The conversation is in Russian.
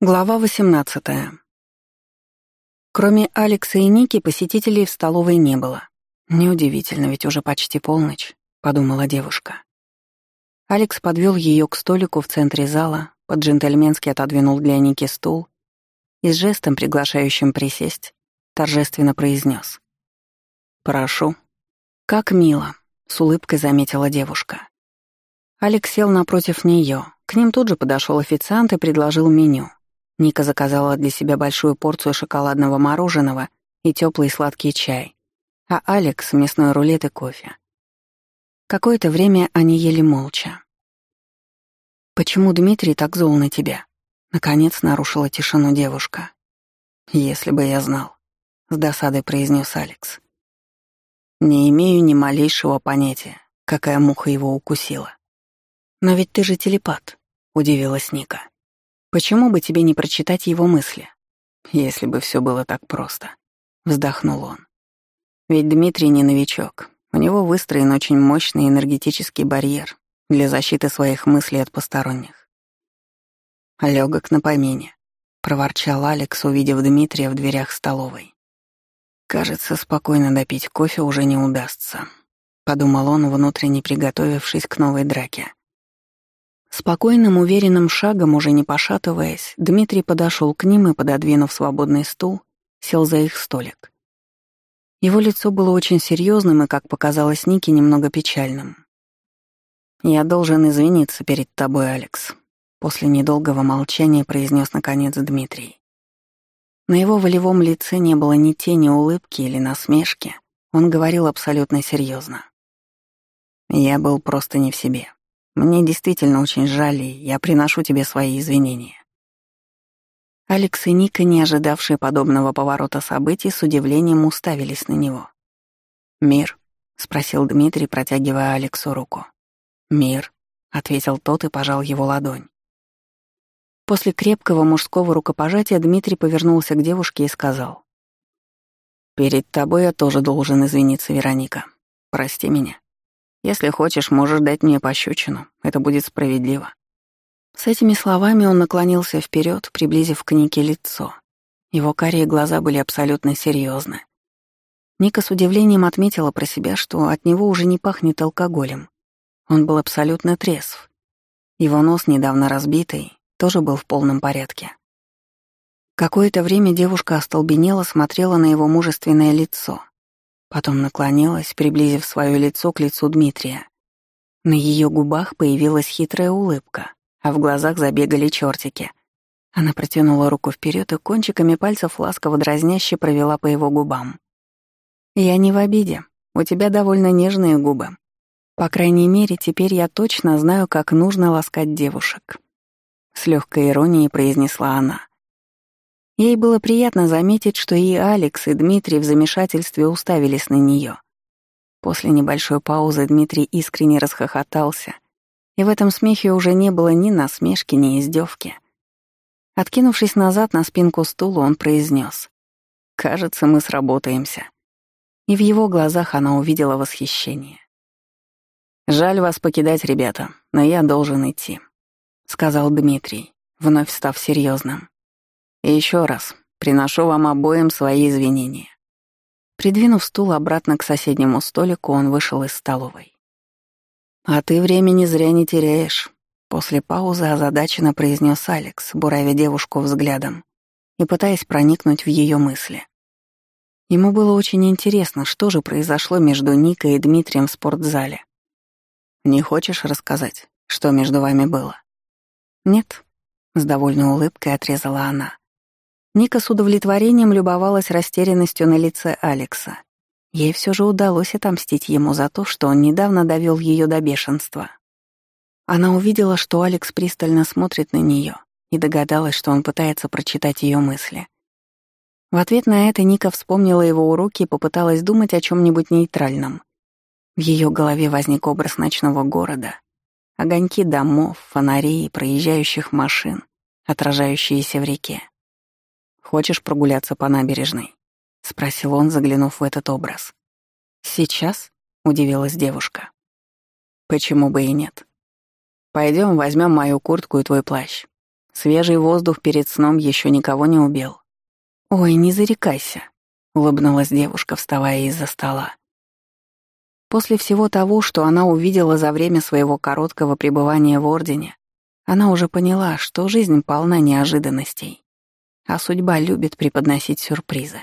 Глава 18. Кроме Алекса и Ники посетителей в столовой не было. Неудивительно, ведь уже почти полночь, подумала девушка. Алекс подвел ее к столику в центре зала, по-джентльменски отодвинул для Ники стул и с жестом, приглашающим присесть, торжественно произнес: «Прошу». «Как мило», — с улыбкой заметила девушка. Алекс сел напротив нее. К ним тут же подошел официант и предложил меню. Ника заказала для себя большую порцию шоколадного мороженого и теплый сладкий чай, а Алекс — мясной рулет и кофе. Какое-то время они ели молча. «Почему Дмитрий так зол на тебя?» Наконец нарушила тишину девушка. «Если бы я знал», — с досадой произнес Алекс. «Не имею ни малейшего понятия, какая муха его укусила». «Но ведь ты же телепат», — удивилась Ника. Почему бы тебе не прочитать его мысли? Если бы все было так просто. Вздохнул он. Ведь Дмитрий не новичок. У него выстроен очень мощный энергетический барьер для защиты своих мыслей от посторонних. Легок на помине, проворчал Алекс, увидев Дмитрия в дверях столовой. Кажется, спокойно допить кофе уже не удастся, подумал он, внутренне приготовившись к новой драке. Спокойным, уверенным шагом, уже не пошатываясь, Дмитрий подошел к ним и, пододвинув свободный стул, сел за их столик. Его лицо было очень серьезным и, как показалось Нике, немного печальным. «Я должен извиниться перед тобой, Алекс», — после недолгого молчания произнес наконец Дмитрий. На его волевом лице не было ни тени улыбки или насмешки, он говорил абсолютно серьезно. «Я был просто не в себе. Мне действительно очень жаль, и я приношу тебе свои извинения». Алекс и Ника, не ожидавшие подобного поворота событий, с удивлением уставились на него. «Мир?» — спросил Дмитрий, протягивая Алексу руку. «Мир», — ответил тот и пожал его ладонь. После крепкого мужского рукопожатия Дмитрий повернулся к девушке и сказал. «Перед тобой я тоже должен извиниться, Вероника. Прости меня. Если хочешь, можешь дать мне пощечину. Это будет справедливо». С этими словами он наклонился вперед, приблизив к Нике лицо. Его карие глаза были абсолютно серьезны. Ника с удивлением отметила про себя, что от него уже не пахнет алкоголем. Он был абсолютно трезв. Его нос, недавно разбитый, тоже был в полном порядке. Какое-то время девушка остолбенела, смотрела на его мужественное лицо, Потом наклонилась, приблизив свое лицо к лицу Дмитрия. На ее губах появилась хитрая улыбка, а в глазах забегали чертики. Она протянула руку вперед и кончиками пальцев ласково дразняще провела по его губам. «Я не в обиде. У тебя довольно нежные губы. По крайней мере, теперь я точно знаю, как нужно ласкать девушек». С легкой иронией произнесла она. Ей было приятно заметить, что и Алекс, и Дмитрий в замешательстве уставились на нее. После небольшой паузы Дмитрий искренне расхохотался, и в этом смехе уже не было ни насмешки, ни издевки. Откинувшись назад на спинку стула, он произнес: «Кажется, мы сработаемся». И в его глазах она увидела восхищение. «Жаль вас покидать, ребята, но я должен идти», — сказал Дмитрий, вновь став серьезным. И еще раз приношу вам обоим свои извинения. Придвинув стул обратно к соседнему столику, он вышел из столовой. «А ты времени зря не теряешь», — после паузы озадаченно произнес Алекс, буравя девушку взглядом и пытаясь проникнуть в ее мысли. Ему было очень интересно, что же произошло между Никой и Дмитрием в спортзале. «Не хочешь рассказать, что между вами было?» «Нет», — с довольной улыбкой отрезала она. Ника с удовлетворением любовалась растерянностью на лице Алекса. Ей все же удалось отомстить ему за то, что он недавно довел ее до бешенства. Она увидела, что Алекс пристально смотрит на нее, и догадалась, что он пытается прочитать ее мысли. В ответ на это Ника вспомнила его уроки и попыталась думать о чем-нибудь нейтральном. В ее голове возник образ ночного города, огоньки домов, фонарей, проезжающих машин, отражающиеся в реке. Хочешь прогуляться по набережной?» — спросил он, заглянув в этот образ. «Сейчас?» — удивилась девушка. «Почему бы и нет? Пойдем, возьмем мою куртку и твой плащ. Свежий воздух перед сном еще никого не убил. «Ой, не зарекайся», — улыбнулась девушка, вставая из-за стола. После всего того, что она увидела за время своего короткого пребывания в Ордене, она уже поняла, что жизнь полна неожиданностей, а судьба любит преподносить сюрпризы.